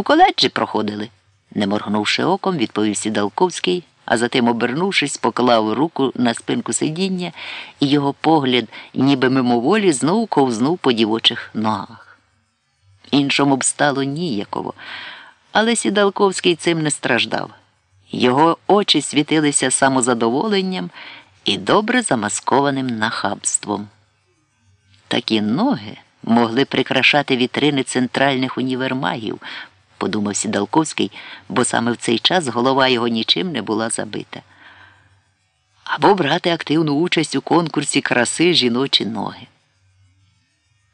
У коледжі проходили, не моргнувши оком, відповів Сідалковський, а затим, обернувшись, поклав руку на спинку сидіння, і його погляд, ніби мимоволі, знову ковзнув по дівочих ногах. Іншому б стало ніяково, але Сідалковський цим не страждав. Його очі світилися самозадоволенням і добре замаскованим нахабством. Такі ноги могли прикрашати вітрини центральних універмагів, подумав Сідалковський, бо саме в цей час голова його нічим не була забита. Або брати активну участь у конкурсі краси жіночі ноги.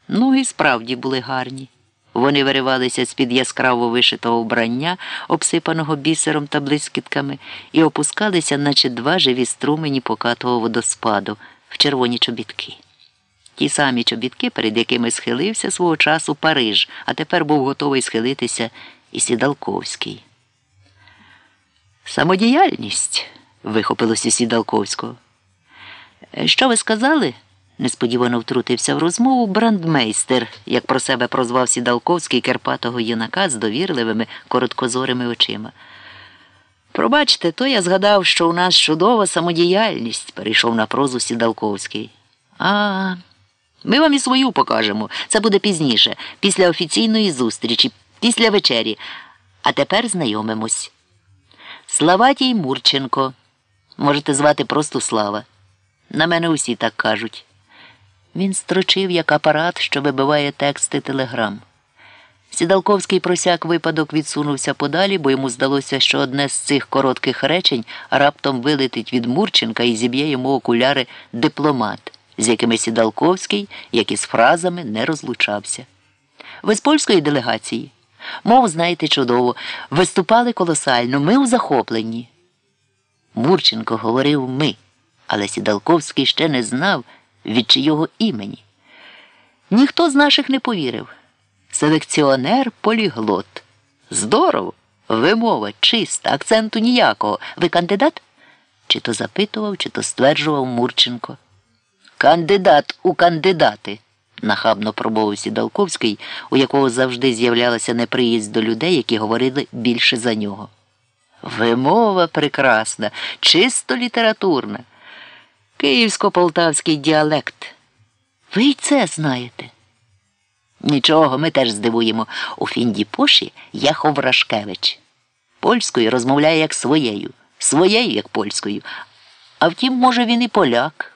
Ноги справді були гарні. Вони виривалися з-під яскраво вишитого вбрання, обсипаного бісером та блискітками, і опускалися, наче два живі струмені покатого водоспаду в червоні чобітки. Ті самі чобітки, перед якими схилився свого часу Париж, а тепер був готовий схилитися і Сідалковський. Самодіяльність. вихопилося Сідалковського. Що ви сказали? несподівано втрутився в розмову брандмейстер, як про себе прозвав Сідалковський керпатого юнака з довірливими короткозорими очима. Пробачте, то я згадав, що у нас чудова самодіяльність, перейшов на прозу Сідалковський. А, ми вам і свою покажемо. Це буде пізніше, після офіційної зустрічі, після вечері. А тепер знайомимось. Славатій Мурченко. Можете звати просто Слава. На мене усі так кажуть. Він строчив як апарат, що вибиває тексти телеграм. Сідалковський просяк випадок відсунувся подалі, бо йому здалося, що одне з цих коротких речень раптом вилетить від Мурченка і зіб'є йому окуляри дипломат, з якими Сідалковський, як і з фразами, не розлучався. Ви з польської делегації. Мов знаєте чудово, виступали колосально, ми у захопленні. Мурченко говорив ми, але Сідалковський ще не знав від чийого імені. Ніхто з наших не повірив. Селекціонер поліглот. Здорово! Вимова чиста, акценту ніякого. Ви кандидат? Чи то запитував, чи то стверджував Мурченко. Кандидат у кандидати, нахабно промовив Сідалковський, у якого завжди з'являлася неприязнь до людей, які говорили більше за нього. Вимова прекрасна, чисто літературна. Київсько-полтавський діалект. Ви й це знаєте. Нічого, ми теж здивуємо. У Фіндіпоші є Ховрашкевич. Польською розмовляє як своєю, своєю як польською. А втім, може, він і поляк.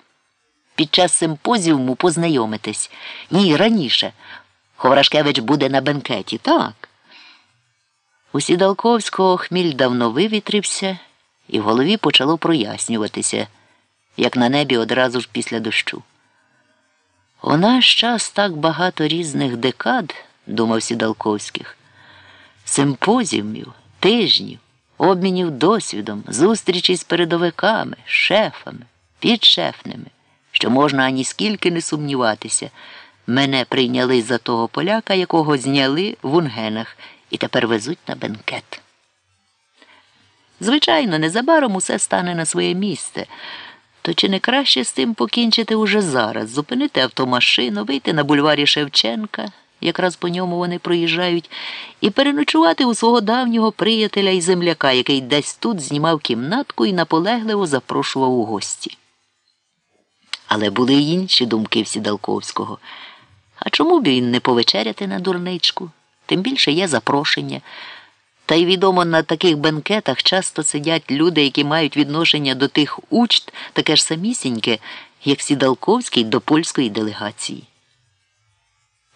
Під час симпозіуму познайомитись. Ні, раніше. Ховрашкевич буде на бенкеті, так. У Сідалковського хміль давно вивітрився, і в голові почало прояснюватися як на небі одразу ж після дощу. У наш час так багато різних декад, думав Сідалковських, симпозіумів, тижнів, обмінів досвідом, зустрічей з передовиками, шефами, підшефними, що можна ані скільки не сумніватися. Мене прийняли за того поляка, якого зняли в Унгенах, і тепер везуть на бенкет. Звичайно, незабаром усе стане на своє місце. То чи не краще з тим покінчити уже зараз, зупинити автомашину, вийти на бульварі Шевченка, якраз по ньому вони проїжджають, і переночувати у свого давнього приятеля і земляка, який десь тут знімав кімнатку і наполегливо запрошував у гості. Але були й інші думки в Сідалковського. А чому б він не повечеряти на дурничку? Тим більше є запрошення. Та й відомо, на таких бенкетах часто сидять люди, які мають відношення до тих учт, таке ж самісіньке, як Сідалковський до польської делегації.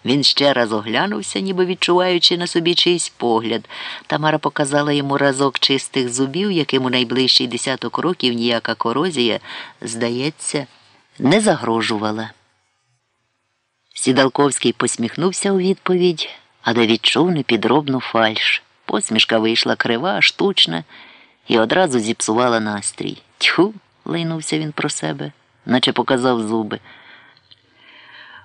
Він ще раз оглянувся, ніби відчуваючи на собі чийсь погляд. Тамара показала йому разок чистих зубів, яким у найближчий десяток років ніяка корозія, здається, не загрожувала. Сідалковський посміхнувся у відповідь, але відчув непідробну фальш. Посмішка вийшла крива, штучна і одразу зіпсувала настрій. Тьху, лайнувся він про себе, наче показав зуби.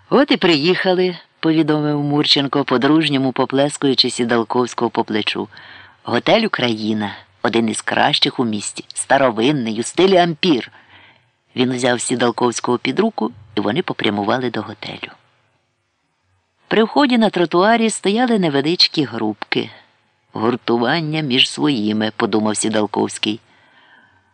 От і приїхали, повідомив Мурченко, по-дружньому поплескуючи сідалковського по плечу. Готель Україна, один із кращих у місті, старовинний, у стилі ампір. Він взяв сідалковського під руку, і вони попрямували до готелю. При вході на тротуарі стояли невеличкі групки. Гуртування між своїми, подумав Сідалковський.